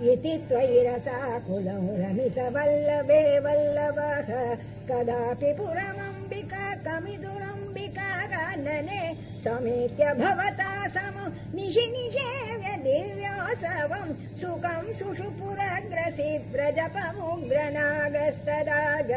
इति त्वयिरसाकुलौ रमित वल्लभे। वल्लभः कदापि पुरमम्बिका कमिदुरम्बिका गानने समेत्य भवता समु निशि निषेव्य दिव्योत्सवम् सुखम् सुषु पुरग्रसि व्रजपमुग्रनागस्तदाग